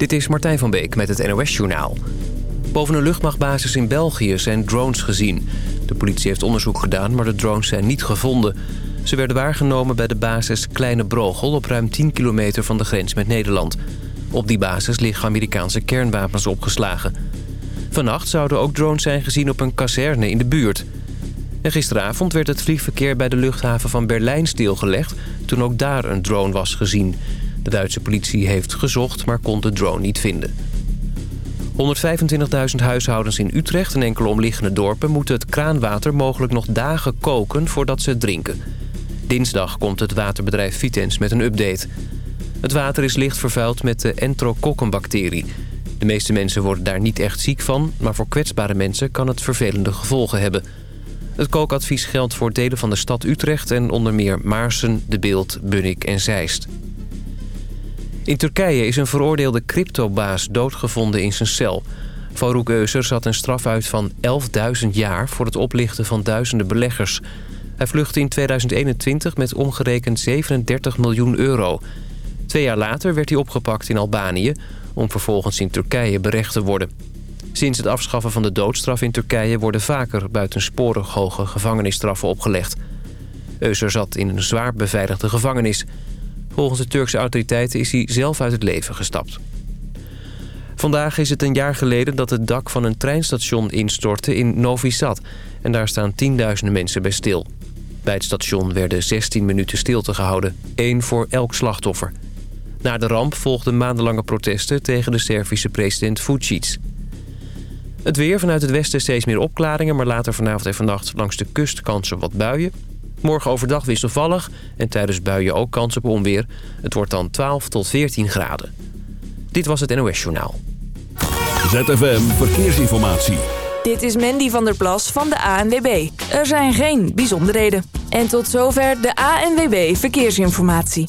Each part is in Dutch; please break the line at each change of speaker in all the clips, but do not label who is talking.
Dit is Martijn van Beek met het NOS-journaal. Boven een luchtmachtbasis in België zijn drones gezien. De politie heeft onderzoek gedaan, maar de drones zijn niet gevonden. Ze werden waargenomen bij de basis Kleine Brogel... op ruim 10 kilometer van de grens met Nederland. Op die basis liggen Amerikaanse kernwapens opgeslagen. Vannacht zouden ook drones zijn gezien op een kazerne in de buurt. En gisteravond werd het vliegverkeer bij de luchthaven van Berlijn stilgelegd... toen ook daar een drone was gezien... De Duitse politie heeft gezocht, maar kon de drone niet vinden. 125.000 huishoudens in Utrecht en enkele omliggende dorpen... moeten het kraanwater mogelijk nog dagen koken voordat ze het drinken. Dinsdag komt het waterbedrijf Vitens met een update. Het water is licht vervuild met de enterokokkenbacterie. De meeste mensen worden daar niet echt ziek van... maar voor kwetsbare mensen kan het vervelende gevolgen hebben. Het kookadvies geldt voor delen van de stad Utrecht... en onder meer Maarsen, De Beeld, Bunnik en Zeist. In Turkije is een veroordeelde cryptobaas doodgevonden in zijn cel. Farouk Euser zat een straf uit van 11.000 jaar... voor het oplichten van duizenden beleggers. Hij vluchtte in 2021 met omgerekend 37 miljoen euro. Twee jaar later werd hij opgepakt in Albanië... om vervolgens in Turkije berecht te worden. Sinds het afschaffen van de doodstraf in Turkije... worden vaker buitensporig hoge gevangenisstraffen opgelegd. Euser zat in een zwaar beveiligde gevangenis... Volgens de Turkse autoriteiten is hij zelf uit het leven gestapt. Vandaag is het een jaar geleden dat het dak van een treinstation instortte in Novi Sad. En daar staan tienduizenden mensen bij stil. Bij het station werden 16 minuten stilte gehouden. één voor elk slachtoffer. Na de ramp volgden maandenlange protesten tegen de Servische president Vucic. Het weer vanuit het westen steeds meer opklaringen... maar later vanavond en vannacht langs de kust kansen wat buien. Morgen overdag wisselvallig en tijdens buien ook kans op onweer. Het wordt dan 12 tot 14 graden. Dit was het NOS Journaal.
ZFM Verkeersinformatie.
Dit is Mandy van der Plas van de ANWB. Er zijn geen bijzonderheden. En tot zover de ANWB Verkeersinformatie.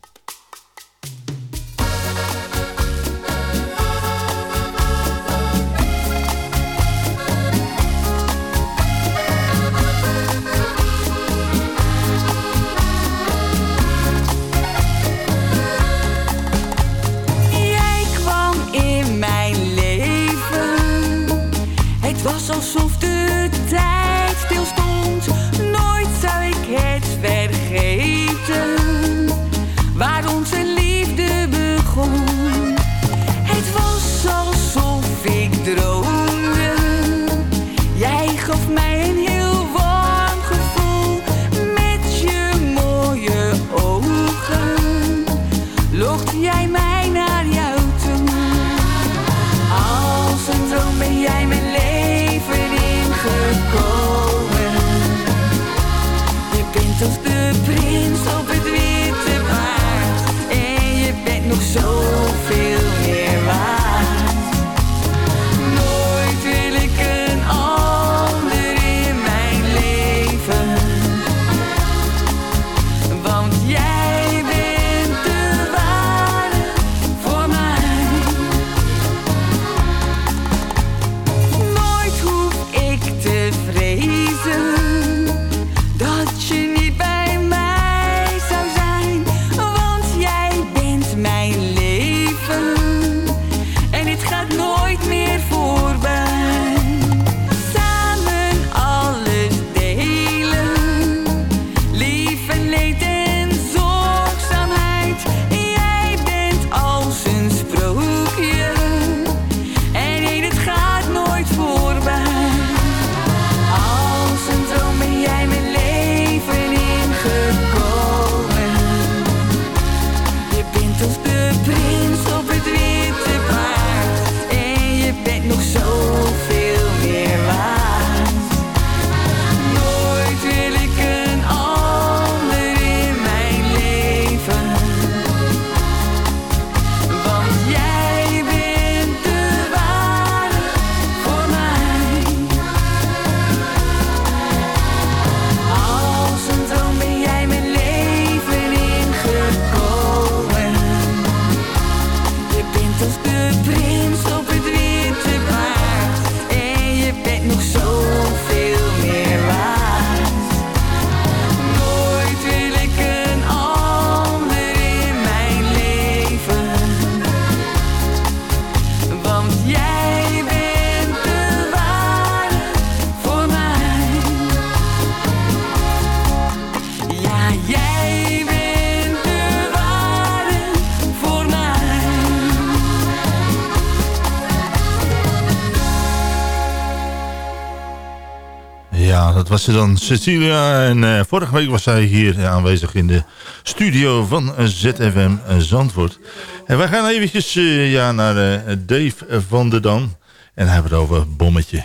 Dat was ze dan, Cecilia. En uh, vorige week was zij hier aanwezig in de studio van ZFM Zandvoort. En wij gaan eventjes uh, ja, naar uh, Dave van der Dam. En hebben het over Bommetje.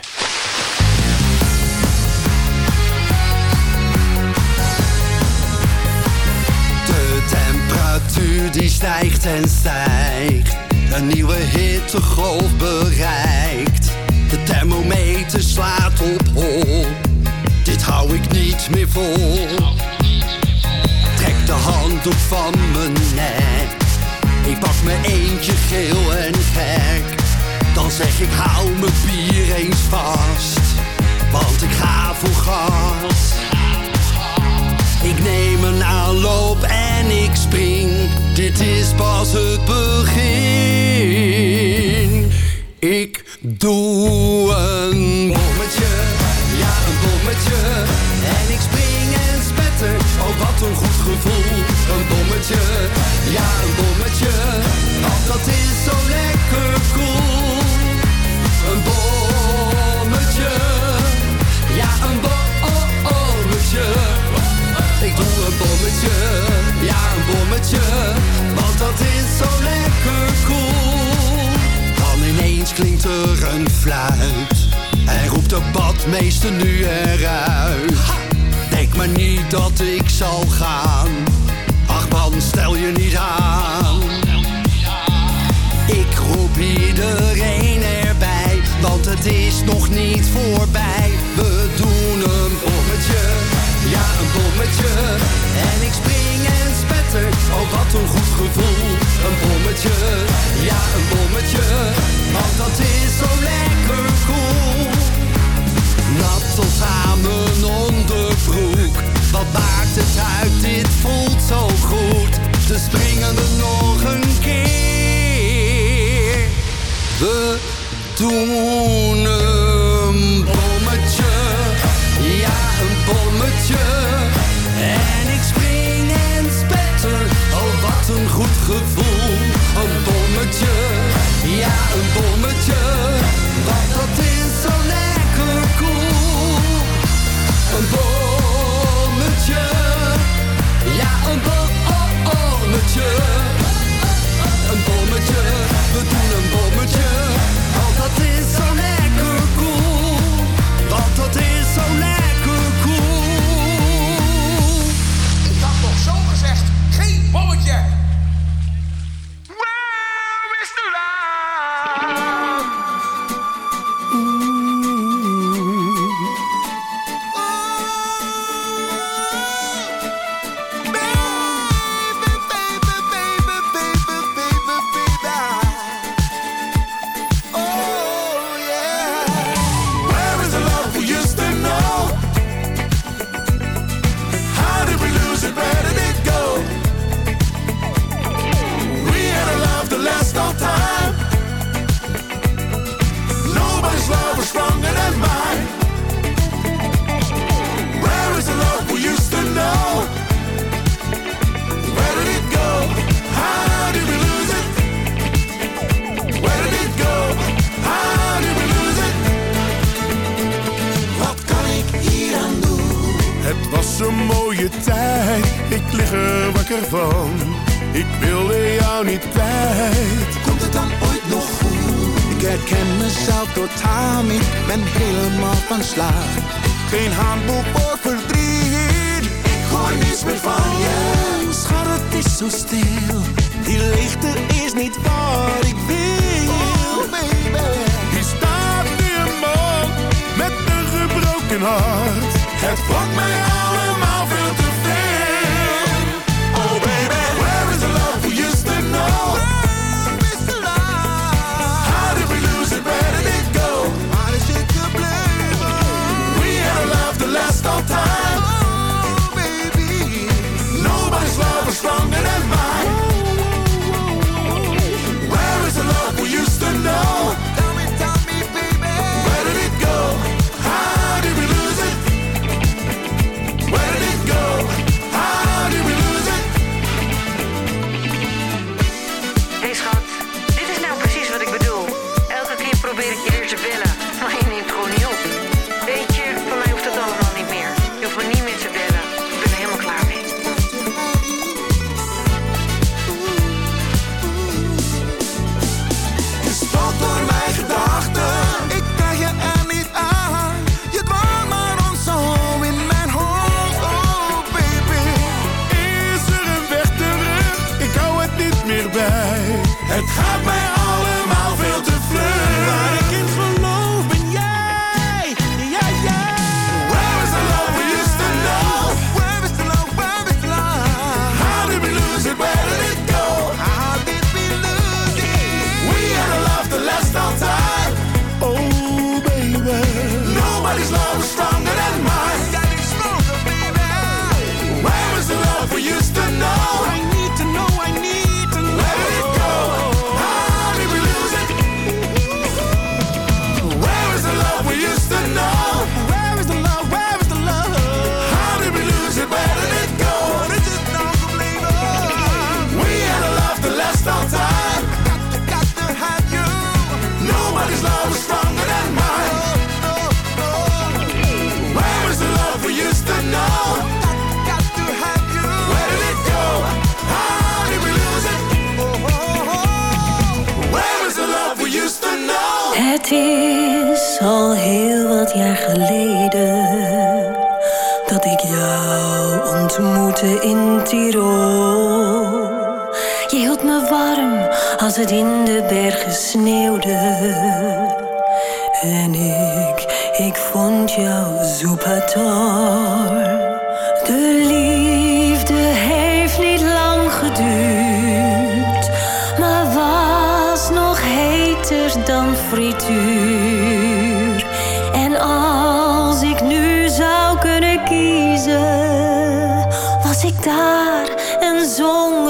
De temperatuur die stijgt en stijgt. Een nieuwe hittegolf bereikt. De thermometer slaat op hol. Dit hou ik niet meer vol. Trek de handdoek van mijn nek. Ik pak me eentje geel en gek. Dan zeg ik hou mijn bier eens vast. Want ik ga voor gas. Ik neem een aanloop en ik spring. Dit is pas het begin. Ik doe een bommetje, En ik spring en spetter, oh wat een goed gevoel. Een bommetje, ja een bommetje. Want dat is zo lekker cool. Een bommetje, ja een bommetje. Ik doe een bommetje, ja een bommetje. Want dat is zo lekker cool. Dan ineens klinkt er een fluit. En roept de badmeester nu eruit. Denk maar niet dat ik zal gaan. Ach man, stel je niet aan. Ik roep iedereen erbij. Want het is nog niet voorbij. We doen ja een bommetje. En ik spring en spetter, oh wat een goed gevoel. Een bommetje, ja een bommetje. Want dat is zo lekker cool. Nat aan mijn onderbroek. Wat maakt het uit, dit voelt zo goed. Dus springen we nog een keer. We doen een bommetje, ja een bommetje. Een bommetje, ja een bommetje, want dat is zo lekker cool. Een bommetje, ja een bommetje. Zo
stil. Die leegte is niet wat ik wil.
Oh baby.
Hier staat nu een man met een gebroken hart.
Het wordt mij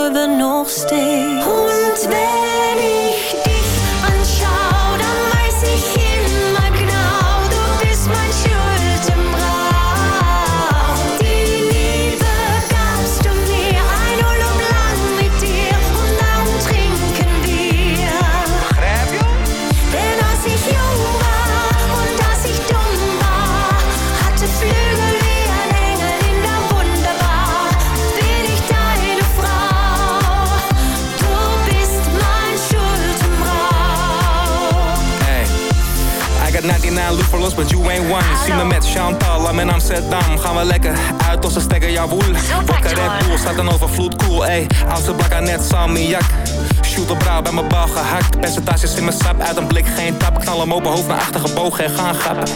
voor we
nog steeds.
was, but you ain't one. Hallo. Zie me met Chantal, I'm in Amsterdam. Gaan we lekker uit onze stekker, jawoel. Wakker Red Bull, staat een overvloed, cool. Ey, oudste blak net salmiak. Shoot op brouw, bij mijn bal gehakt. Percentages in mijn sap, uit een blik geen tap. knallen hem open, hoofd naar achter gebogen en gaan grappen.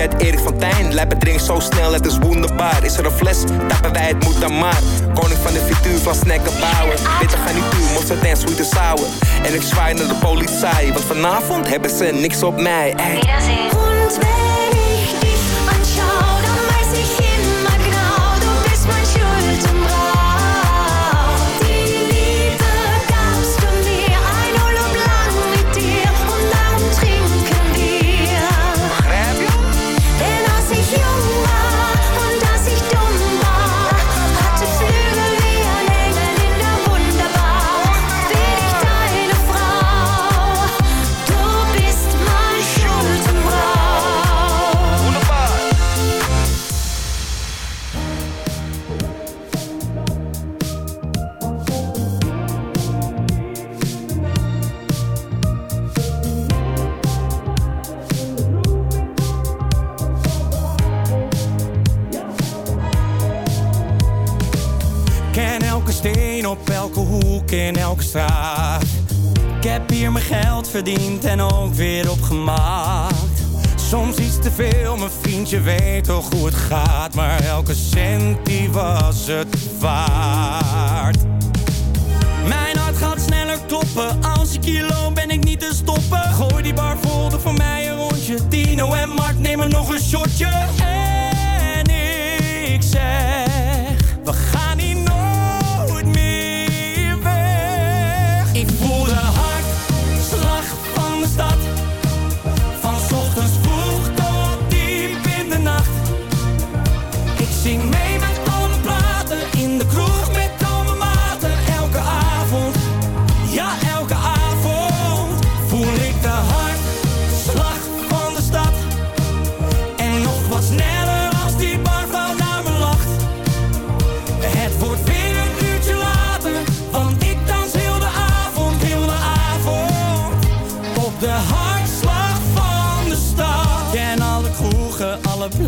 net Erik van Tijn. Lijp het drinkt zo snel, het is wonderbaar. Is er een fles, tappen wij het moet dan maar. Koning van de frituur van snacken bouwen. we gaan niet toe, mosterd en zoet en sour. En ik zwaai naar de politie, want vanavond hebben ze niks op mij.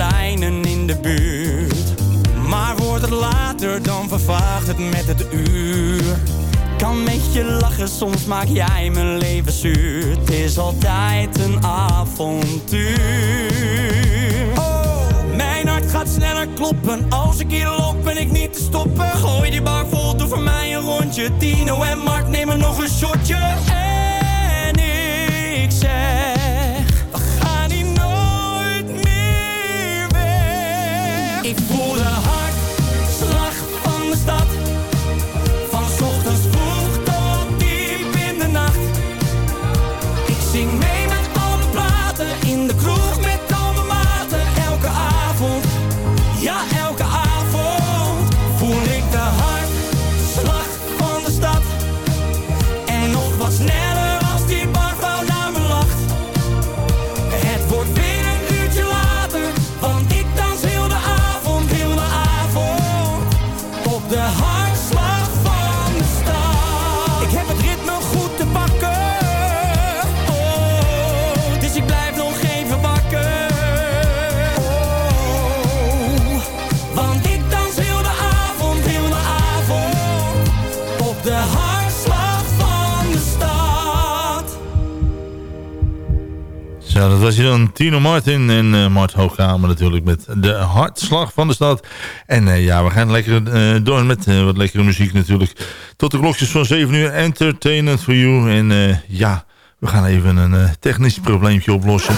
fonteinen in
de buurt. Maar wordt het later, dan vervaagt het met het uur. Kan met je lachen, soms maak jij mijn leven zuur. Het is altijd een avontuur. Oh, mijn hart gaat sneller kloppen. Als ik hier loop ben ik niet te stoppen. Gooi die bar vol, doe voor mij een rondje. Tino en Mark nemen nog een shotje.
voelen was je dan Tino Martin en uh, Mart Hoogkamer natuurlijk met de hartslag van de stad. En uh, ja, we gaan lekker uh, door met wat lekkere muziek natuurlijk. Tot de klokjes van 7 uur, entertainment for you. En ja, we gaan even een technisch probleempje oplossen.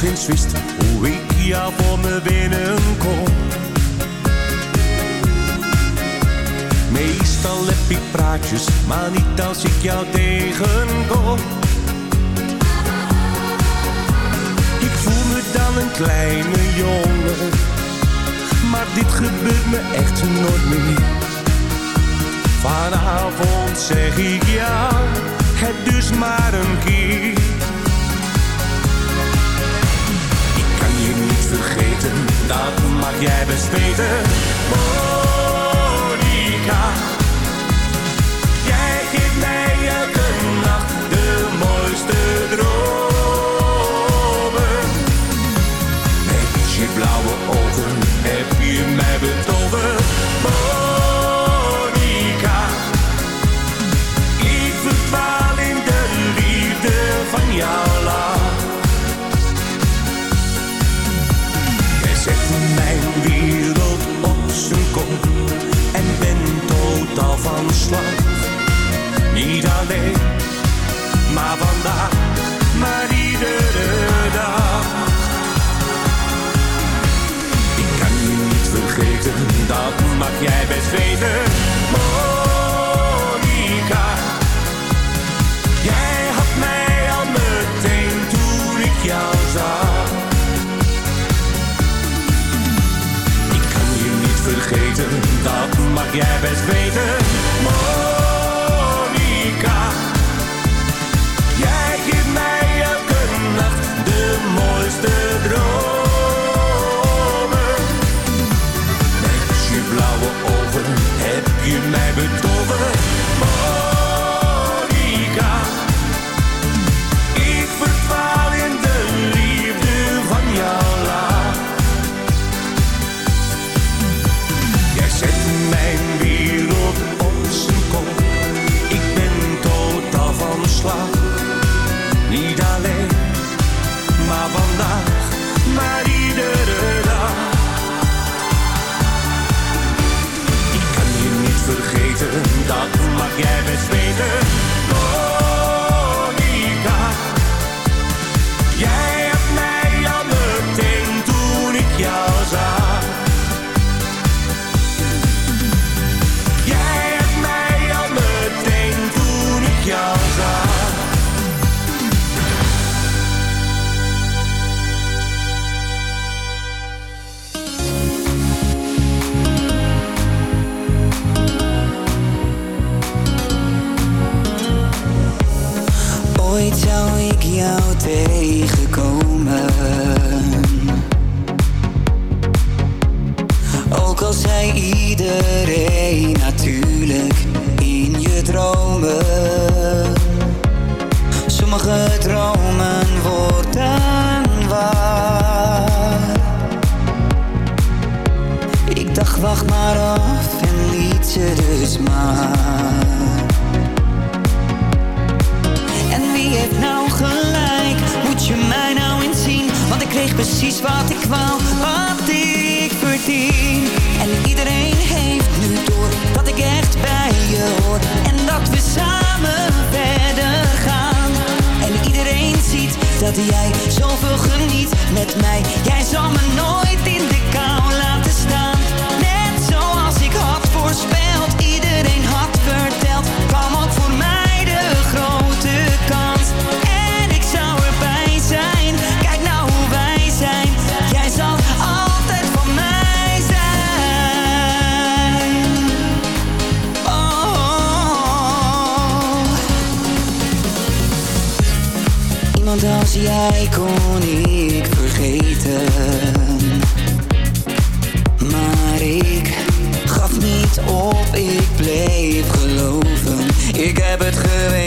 Toch eens wist hoe ik jou voor me binnenkom. Meestal heb ik praatjes, maar niet als ik jou tegenkom. Ik voel me dan een kleine jongen, maar dit gebeurt me echt nooit meer. Vanavond zeg ik ja, het dus maar een keer. Dat mag jij best weten. Monica, jij geeft mij elke nacht de mooiste dromen. Met je blauwe ogen heb je mij betoverd. Monica, ik verdwaal in de liefde van jouw Niet alleen, maar vandaag, maar iedere dag. Ik kan je niet vergeten, dat mag jij best weten. Monica, dat mag jij best weten. Monica, jij geeft mij elke nacht de mooiste dromen. Met je blauwe ogen heb je mij dat jij
zoveel geniet met mij. Jij zal me nooit in de jij kon ik vergeten. Maar ik gaf niet op, ik bleef geloven. Ik heb het geweten.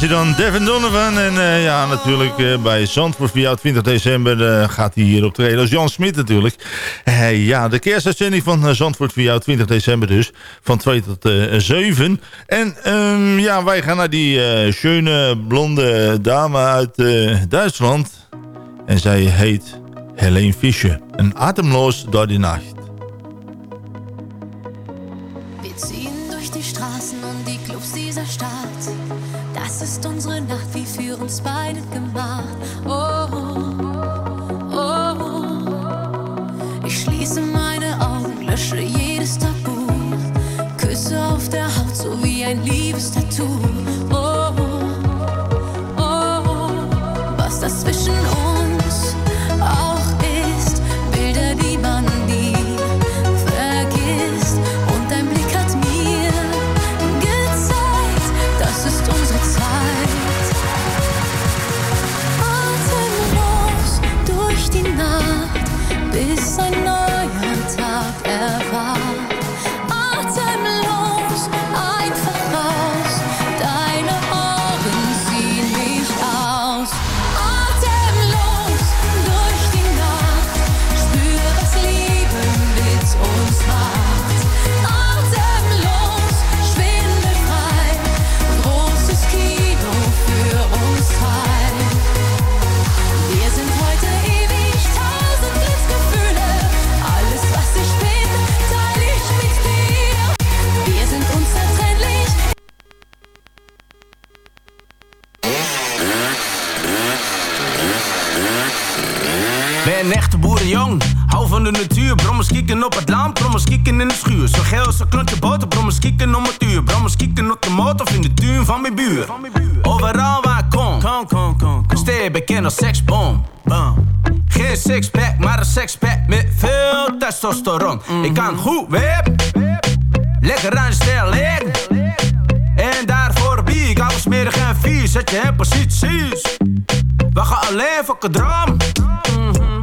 Was hij dan, Devin Donovan. En eh, ja, natuurlijk eh, bij Zandvoort via 20 december eh, gaat hij hier optreden. als Jan Smit natuurlijk. Ja, de kerstuitzending van Zandvoort via 20 december dus. Van 2 tot eh 7. En ehm, ja, wij gaan naar die schöne blonde dame uit Duitsland. En zij heet Helene Fischer. Een atemloos door nacht.
mijn liefste van mijn buur. Overal waar ik kom, kom, kom, kom, kom. Steer bekend als seksbom. Bam. Geen sixpack, maar een sexpack met veel testosteron. Ik kan goed wip, lekker aan de stijl. En daarvoor bier ik alles smerig en vies. Zet je in posities. We gaan alleen voor kadram.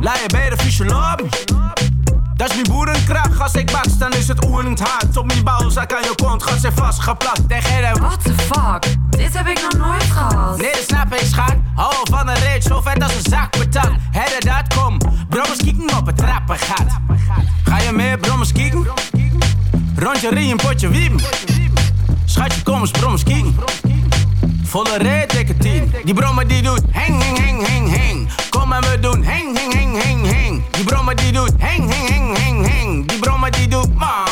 Laat je bij de fysioloog. Dat is mijn boerenkracht. Als ik baks, dan is het oerend hard. Op mijn balzak aan je kont gaat ze vastgeplakt. Tegen de...
What the fuck? Dit heb ik nog nooit gehad.
Nee, dat snap ik, schat. Hou van een reet, zo vet als een zak patat. Hedde dat, kom. Brommers kieken op het trappengat. Ga je mee, brommers kieken? Rondje rie, potje wiepen. Schatje, kom eens, brommers kieken. Volle reet, dikke tien. Die brommer die doet heng, heng, heng, heng, heng. Kom en we doen heng, heng, heng, heng, heng. Die brommer die doet heng, heng, heng, heng, heng. Die brommer die doet ma.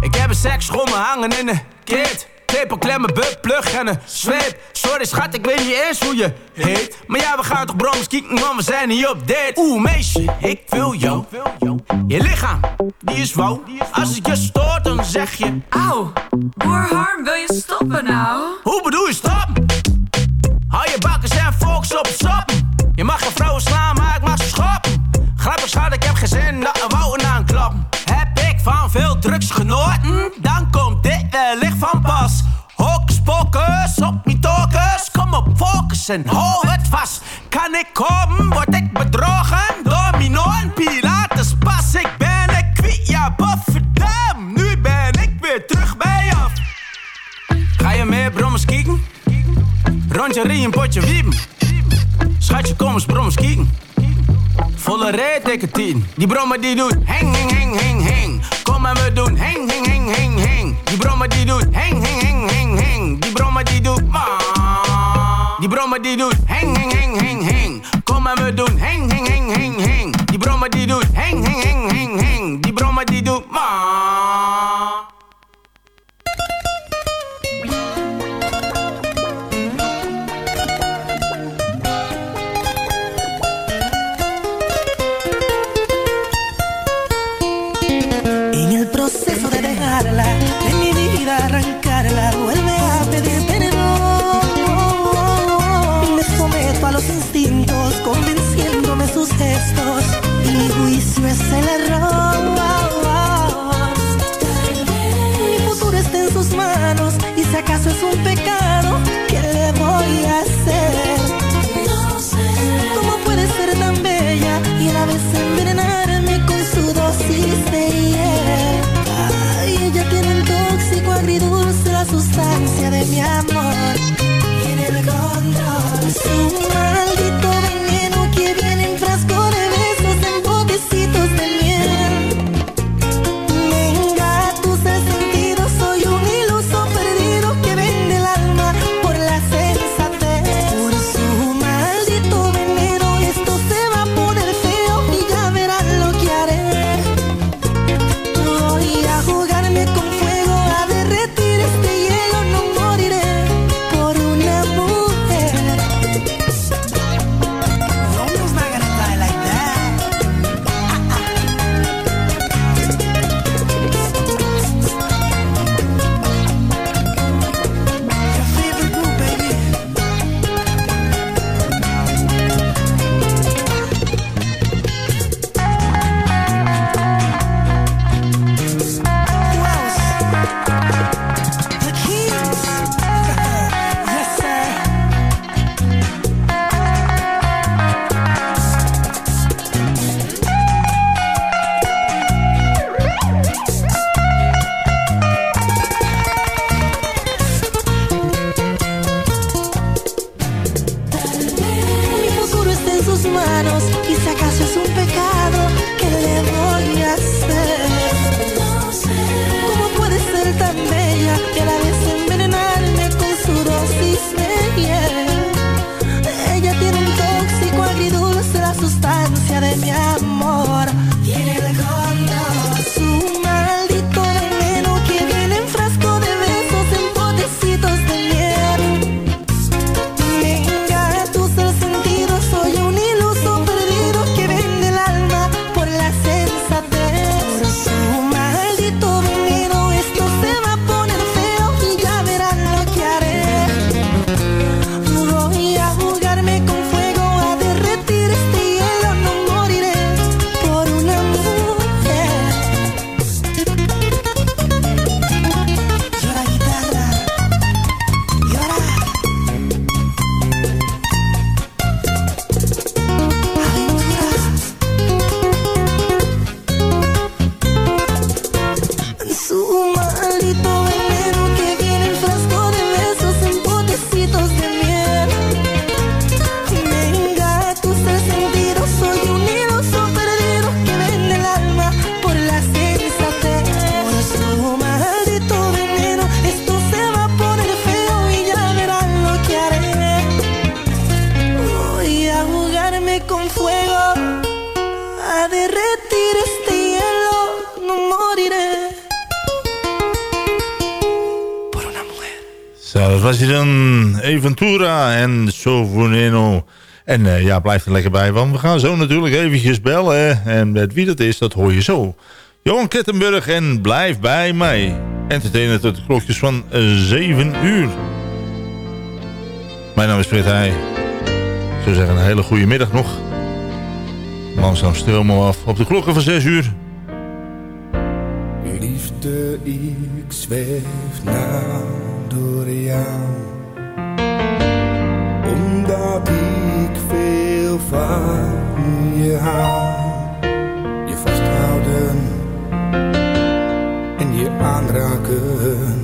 Ik heb een seksschommel hangen in de kit. Tepelklep klem mijn buttplug en een zweep. Sorry schat, ik weet niet eens hoe je heet. Maar ja, we gaan toch brommers kieken, want we zijn hier op date. Oeh, meisje, ik wil jou. Je lichaam, die is wauw. Als ik je stoort, dan zeg je...
Auw, hoor Harm, wil je stoppen nou?
Hoe bedoel je stoppen? Hou je bakken en focus op het genoten? Dan komt dit wellicht van pas. Hokus pokus, op mijn tokus. Kom op, focus en hou het vast. Kan ik komen, word ik bedrogen? Domino en Pilates pas. Ik ben een kwiet, ja, bofferdam. Nu ben ik weer terug bij af. Ga je meer brommers kieken? Rondje rie, potje wiepen. Schatje, kom eens brommers kieken. Volle rijdt dikke tien. Die brommer die doet heng, heng, heng, heng, heng. Kom en we doen heng, heng, heng, heng, heng. Die brommer die doet heng, heng, heng, heng, heng. Die brommer die doet ma. Die brommer die doet heng, heng, heng, heng, heng. Kom en we doen heng, heng, heng, heng, heng. Die brommer die doet heng, heng, heng, heng, heng. Die brommer die doet ma.
En
Sovuneno. En eh, ja, blijf er lekker bij, want we gaan zo natuurlijk eventjes bellen. En met wie dat is, dat hoor je zo. Johan Kettenburg en blijf bij mij. Entertainen tot de klokjes van 7 uur. Mijn naam is Frit Heij. Ik zou zeggen een hele goede middag nog. Langzaam stromen we af op de klokken van 6 uur.
Liefde, ik zweef nou door jou. Omdat ik veel van je hou. Je vasthouden en je aanraken.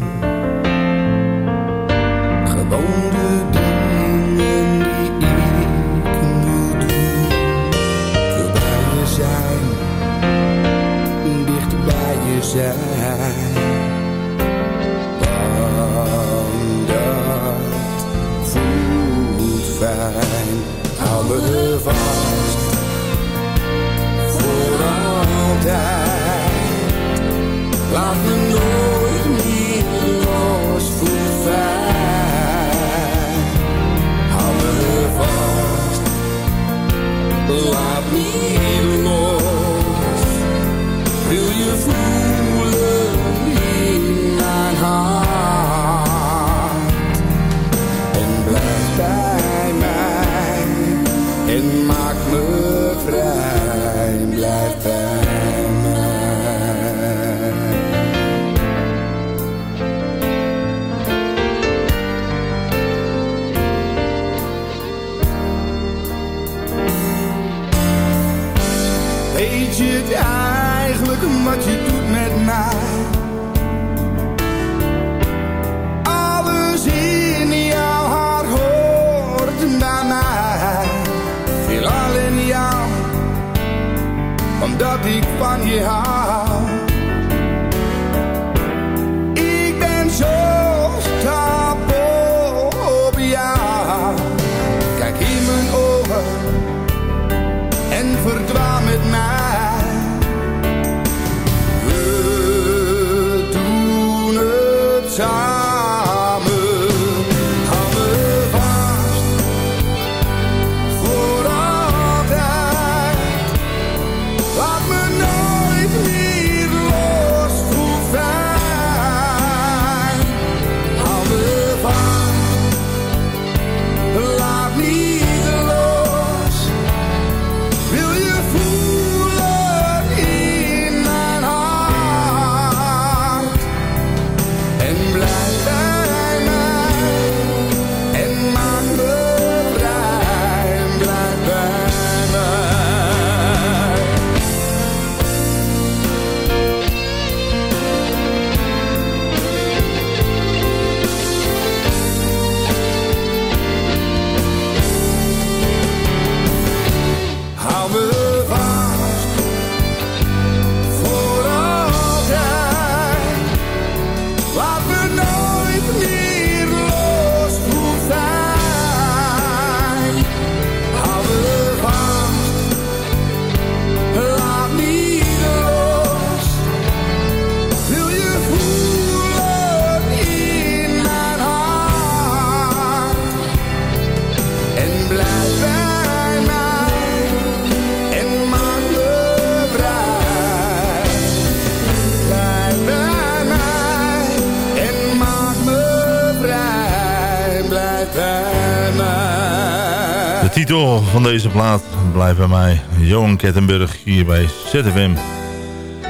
Van
deze plaat blijft bij mij. Johan Kettenburg hier bij ZFM.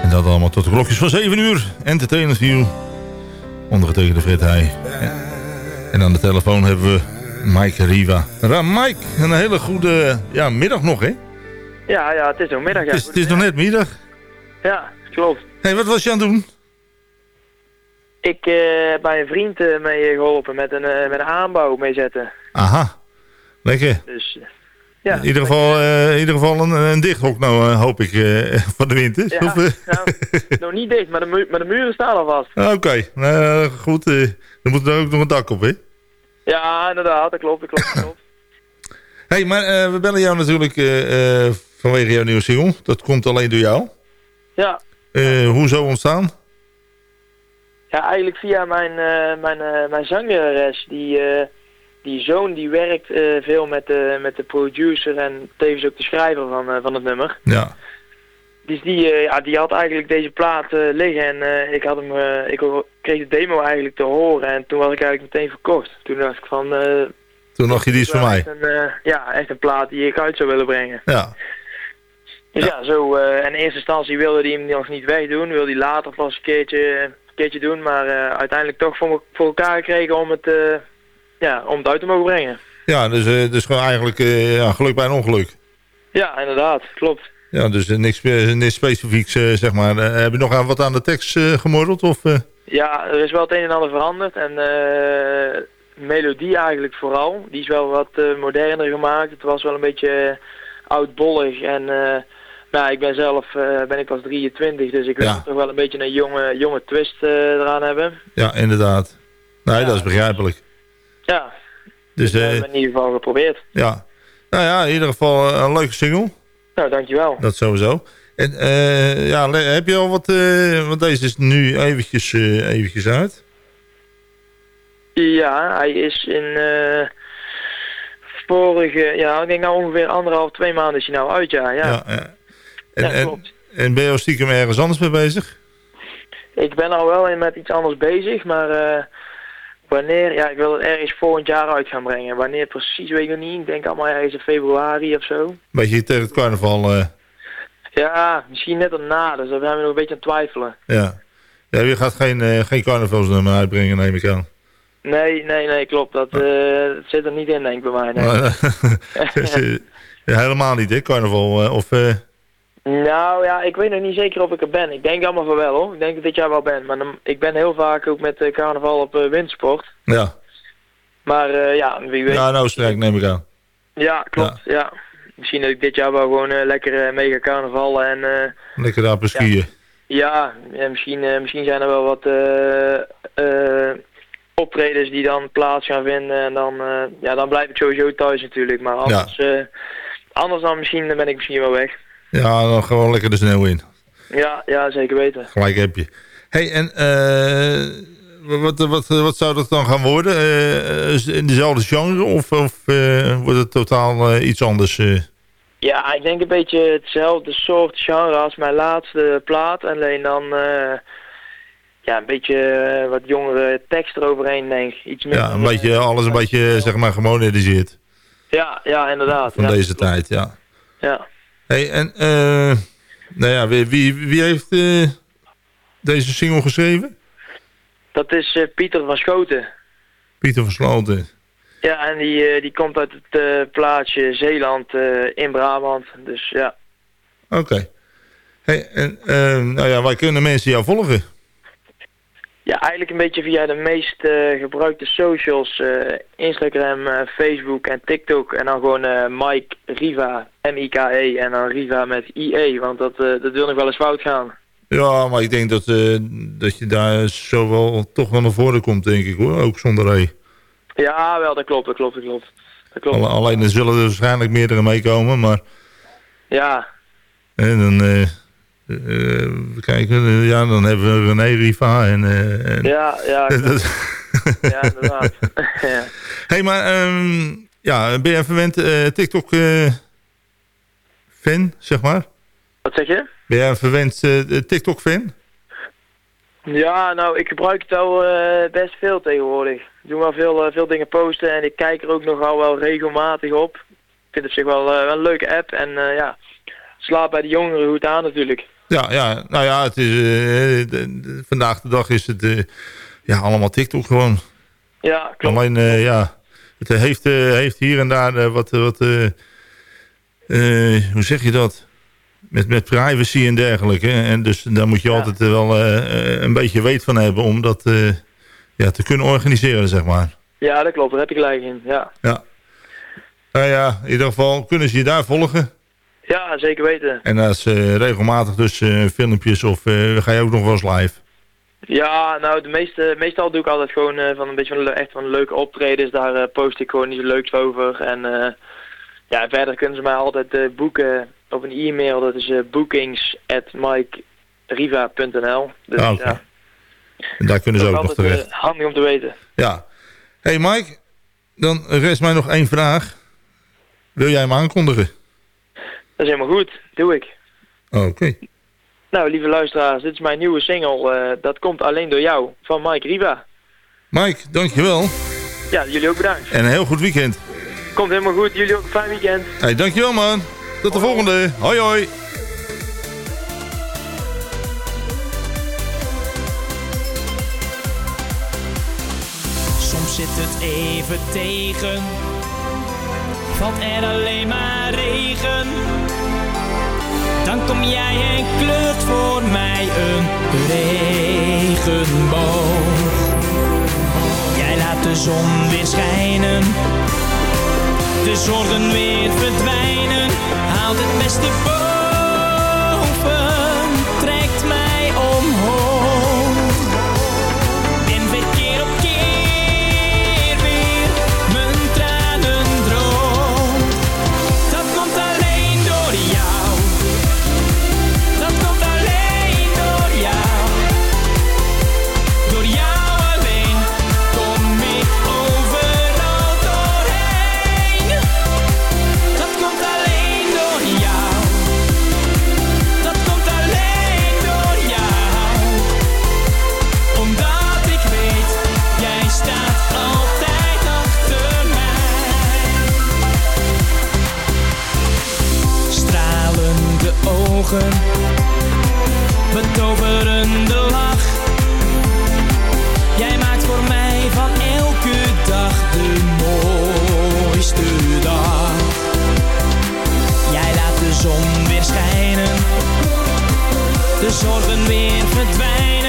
En dat allemaal tot de klokjes van 7 uur. Entertainment View. Ondergetekende Fred Heij. En, aan de telefoon hebben we Mike Riva. Ra Mike, een hele goede ja, middag nog hè?
Ja, ja, het is nog middag. Ja.
Het is, het is nog net middag.
Ja, klopt.
hey, wat was je aan het doen?
Ik eh, heb bij een vriend eh, mee geholpen met een, eh, met een aanbouw meezetten.
Aha, lekker.
Dus eh, ja.
in, ieder geval, eh, in ieder geval een, een dichthok nou, eh, hoop ik, eh, van de winter.
Ja,
Of,
nou, niet dicht, maar de, mu maar de muren staan al vast.
Ah, Oké, nou, goed. er moet er ook nog een dak op, hè?
Ja, inderdaad, dat klopt, dat klopt, dat klopt.
hey, maar we bellen jou natuurlijk vanwege jouw nieuwe single. Dat komt alleen door jou.
Ja,
hoe zo ontstaan?
Ja, eigenlijk via mijn, mijn, mijn zangeres. Die, die zoon die werkt eh, veel met de, met de producer en tevens ook de schrijver van, eh, van het nummer.
Ja.
Dus die, eh, ja, die had eigenlijk deze plaat liggen en ik, had hem, ik kreeg de demo eigenlijk te horen en toen was ik eigenlijk meteen verkocht. Toen dacht ik van... eh,
Toen nog je die is voor mij.
een, ja, echt een plaat die ik uit zou willen brengen.
Ja.
Dus ja, zo, eh, in eerste instantie wilde hij hem nog niet wegdoen, wilde hij later pas een keertje, een keertje doen, maar uiteindelijk toch voor, voor elkaar gekregen om het, ja, om het uit te mogen brengen.
Ja, dus, eh, dus gewoon eigenlijk eh, ja, geluk bij een ongeluk.
Ja, inderdaad, klopt.
Ja, dus eh, niks, niks specifieks, zeg maar. Heb je nog aan, wat aan de tekst gemorreld? Of?
Ja, er is wel het een en ander veranderd en melodie eigenlijk vooral. Die is wel wat moderner gemaakt. Het was wel een beetje oudbollig en eh, nou, ik ben zelf ben ik pas 23, dus ik wil
Ja.
toch wel een beetje een jonge, jonge twist eraan hebben.
Ja, inderdaad. Nee, dat is begrijpelijk.
Ja,
Dus
dat
eh,
hebben we in ieder geval geprobeerd.
ja. Nou ja, in ieder geval eh, een leuke single.
Nou, dankjewel.
Dat sowieso. En eh, ja, heb je al wat... eh, want deze is nu eventjes, eventjes uit.
Ja, hij is in eh, vorige, ja, ik denk nou ongeveer anderhalf, twee maanden is hij nou uit, ja. ja.
Ja, ja. En,
Ja, klopt.
en ben je al stiekem ergens anders mee bezig?
Ik ben al wel met iets anders bezig, maar wanneer, ja, ik wil het ergens volgend jaar uit gaan brengen. Wanneer precies weet ik nog niet. Ik denk allemaal ergens in februari of zo.
Beetje tegen het carnaval, eh,
Ja, misschien net erna, dus daar zijn we nog een beetje aan het twijfelen.
ja. ja. Je gaat geen, eh, geen carnavalsnummer uitbrengen, neem ik aan.
Nee, nee, nee, klopt. Dat, eh, dat zit er niet in, denk ik, bij mij. Nee.
Eh, helemaal niet, hè, carnaval. eh, of, eh,
Nou ja, ik weet nog niet zeker of ik er ben. Ik denk allemaal van wel hoor. Ik denk dat ik dit jaar wel ben. Maar dan- ik ben heel vaak ook met eh, carnaval op eh, windsport.
ja.
Maar eh, ja, wie weet.
ja, nou sterk neem ik aan.
Ja, klopt. Ja. Misschien dat ik dit jaar wel gewoon lekker mega carnavallen en
Lekker daar op skiën.
ja, en misschien, misschien zijn er wel wat optredens die dan plaats gaan vinden en dan, ja, dan blijf ik sowieso thuis natuurlijk. Maar anders, anders dan misschien dan ben ik misschien wel weg.
Ja, dan gewoon lekker de sneeuw in.
Ja, ja, zeker weten.
Gelijk heb je. hey, en eh, wat, wat, wat zou dat dan gaan worden? Eh, in dezelfde genre of, of eh, wordt het totaal iets anders?
Ja, ik denk een beetje hetzelfde soort genre als mijn laatste plaat. Alleen dan ja, een beetje wat jongere tekst eroverheen, denk ik. Iets minder,
ja, een beetje, alles een beetje zeg maar gemoderniseerd
Ja, ja, inderdaad.
van
ja.
deze tijd, ja.
Ja.
Hey, en eh, nou ja, wie, wie, wie heeft eh, deze single geschreven?
Dat is eh, Pieter van Schoten.
Pieter van Sloten.
Ja, en die, die komt uit het plaatsje Zeeland in Brabant. Dus ja.
Oké. Hey, en nou ja, waar kunnen mensen jou volgen?
Ja, eigenlijk een beetje via de meest eh, gebruikte socials. eh, Instagram, eh, Facebook en TikTok. En dan gewoon Mike Riva, M-I-K-E. En dan Riva met I-E, want dat, dat wil nog wel eens fout gaan.
Ja, maar ik denk dat, dat je daar zo wel toch wel naar voren komt, denk ik hoor. Ook zonder E.
Ja, wel, dat klopt, dat klopt, dat klopt. Dat klopt.
Alle- Alleen er zullen er waarschijnlijk meerdere meekomen, maar
Ja,
hè, dan, eh, we kijken, eh, ja, dan hebben we René Riva en... eh, en
ja, ja.
dat-
ja, inderdaad. ja.
hey, maar ehm, ja, ben je verwend eh, TikTok eh, fan, zeg maar?
Wat zeg je?
Ben jij een verwend eh, TikTok fan?
Ja, nou, ik gebruik het al eh, best veel tegenwoordig. Ik doe wel veel, eh, veel dingen posten en ik kijk er ook nogal wel regelmatig op. Ik vind het op zich wel, eh, wel een leuke app en eh, ja, slaat bij de jongeren goed aan natuurlijk.
Ja, ja, nou ja, het is, eh, de- de- vandaag de dag is het eh, ja, allemaal TikTok gewoon.
Ja, klopt.
Alleen, eh, ja, het heeft, heeft hier en daar wat, wat hoe zeg je dat? Met, met privacy en dergelijke. En dus daar moet je altijd wel een beetje weet van hebben om dat ja, te kunnen organiseren, zeg maar.
Ja, dat klopt, daar heb je gelijk in. Ja,
Ja. Nou ja, in ieder geval kunnen ze je daar volgen.
Ja zeker weten.
En als eh, regelmatig dus eh, filmpjes of eh, ga je ook nog wel eens live.
Ja, nou, de meeste, meestal doe ik altijd gewoon van een beetje van, echt van leuke optredens. Daar post ik gewoon iets leuks over. En ja, verder kunnen ze mij altijd boeken op een e-mail. Dat is eh bookings at mikeriva.nl. Dus
Ah, oké.
ja,
En daar kunnen ze ook nog terecht.
handig om te weten.
Ja. hey Mike, dan rest mij nog één vraag. Wil jij hem aankondigen?
Dat is helemaal goed. Doe ik.
Oké.
Nou, lieve luisteraars, dit is mijn nieuwe single. eh, dat komt alleen door jou, van Mike Riva.
Mike, dankjewel.
Ja, jullie ook bedankt.
En een heel goed weekend.
Komt helemaal goed. Jullie ook een fijn weekend.
Hey, dankjewel man. Tot de volgende. Hoi hoi.
Soms zit het even tegen, valt er alleen maar regen. Dan kom jij en kleurt voor mij een regenboog. Jij laat de zon weer schijnen, de zorgen weer verdwijnen. Haalt het beste boven, ogen, betoverende lach. Jij maakt voor mij van elke dag de mooiste dag. Jij laat de zon weer schijnen de zorgen weer verdwijnen.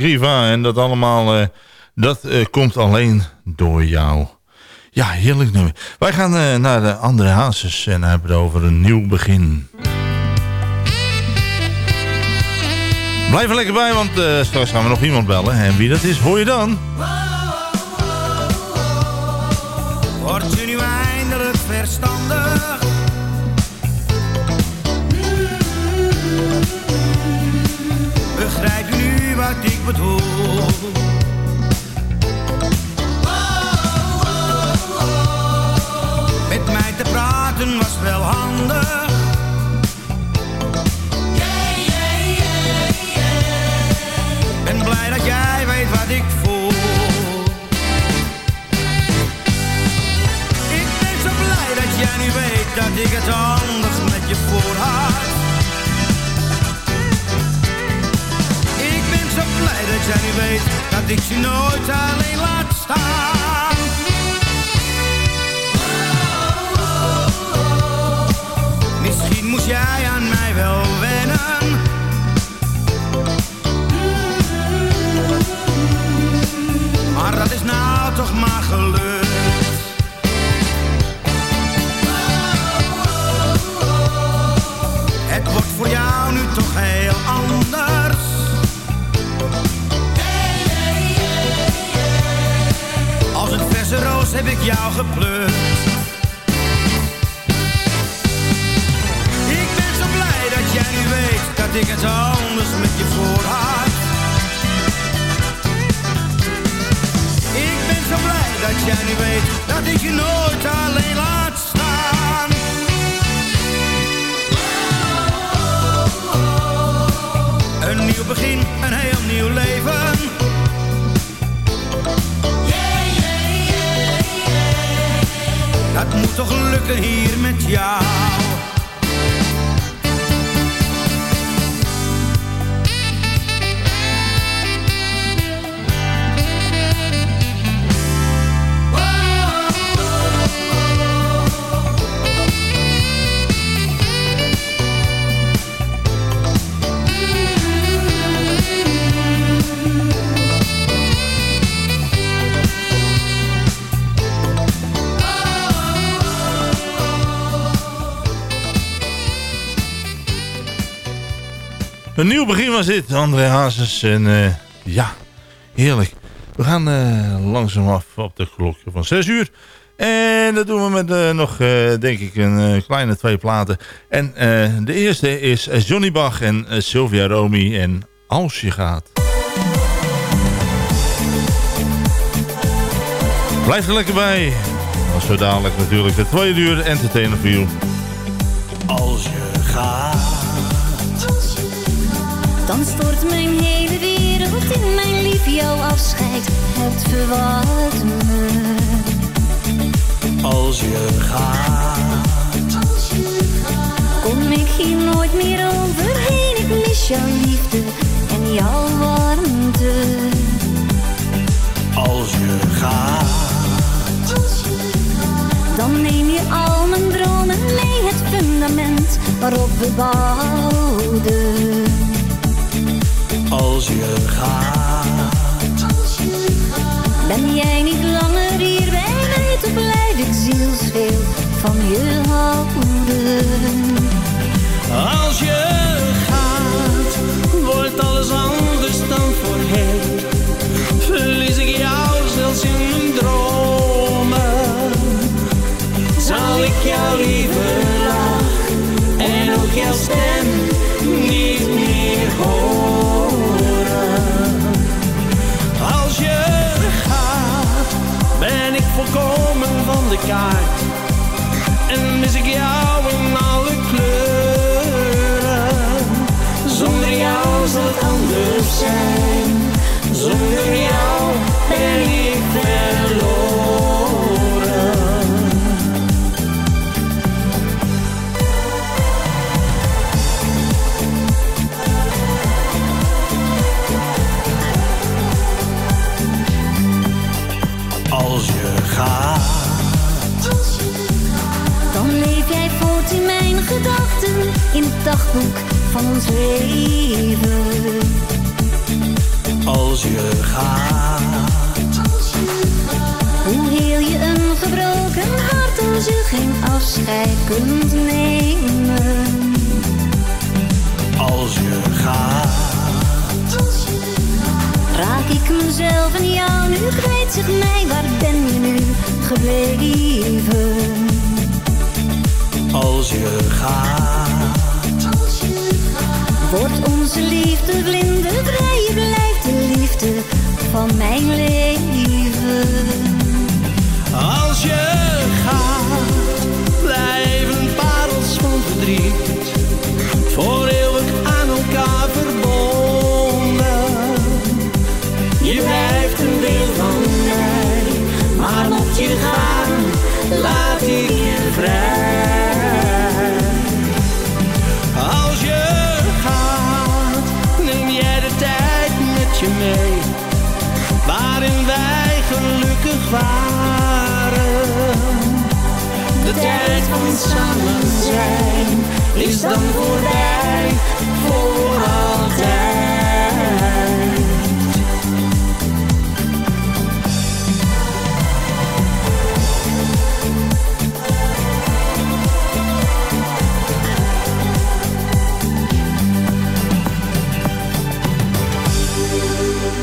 Riva en dat allemaal, eh, dat eh, komt alleen door jou. Ja, heerlijk nummer. Wij gaan eh, naar de andere Hazes en hebben het over een nieuw begin. Blijf er lekker bij, want straks gaan we nog iemand bellen. En wie dat is, hoor je dan.
Begin
was dit, André Hazes. En eh, ja, heerlijk. We gaan eh, langzaam af op de klokje van 6 uur. En dat doen we met eh, nog, denk ik, een kleine twee platen. En de eerste is Johnny Bach en Sylvia Romy en Als je gaat. Blijf er lekker bij. Want zo dadelijk natuurlijk de tweede uur entertainer voor.
Als je gaat.
Dan stort mijn hele wereld in mijn lief jouw afscheid. Het verward me.
Als je gaat.
Kom ik hier nooit meer overheen. Ik mis jouw liefde en jouw warmte.
Als je gaat.
Dan neem je al mijn dromen mee. Het fundament waarop we bouwden.
Als je gaat.
Ben jij niet langer hier bij mij, toch blijf ik zielsveel van je houden.
Als je gaat, wordt alles anders dan voorheen. Verlies ik jou zelfs in mijn dromen. Zal ik jou liever lach en ook jouw stem niet meer horen. Zonder jou. Als je gaat.
Dan leef jij voort in mijn gedachten, in het dagboek van ons leven.
Als je gaat.
Hoe heel je een gebroken hart als je geen afscheid kunt nemen.
Als je gaat.
Raak ik mezelf en jou nu kwijt, zeg mij waar ben je nu gebleven?
Als je gaat.
Wordt onze liefde vlindervrij, je blijft de liefde van mijn leven.
Als je gaat, blijven parels van verdriet. Voor eeuwig aan elkaar verbonden. Je blijft een deel van mij, maar mocht je gaan, laat ik je vrij. Samen zijn is dan voorbij voor altijd.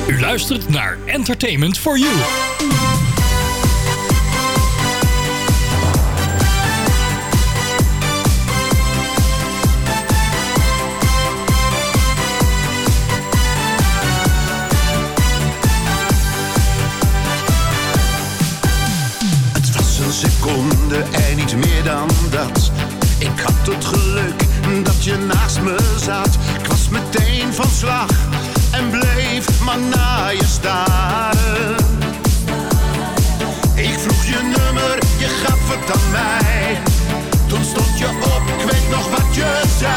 U luistert naar Entertainment for You.
Ik was meteen van slag en bleef maar naar je staren. Ik vroeg je nummer, je gaf het aan mij. Toen stond je op, ik weet nog wat je zei.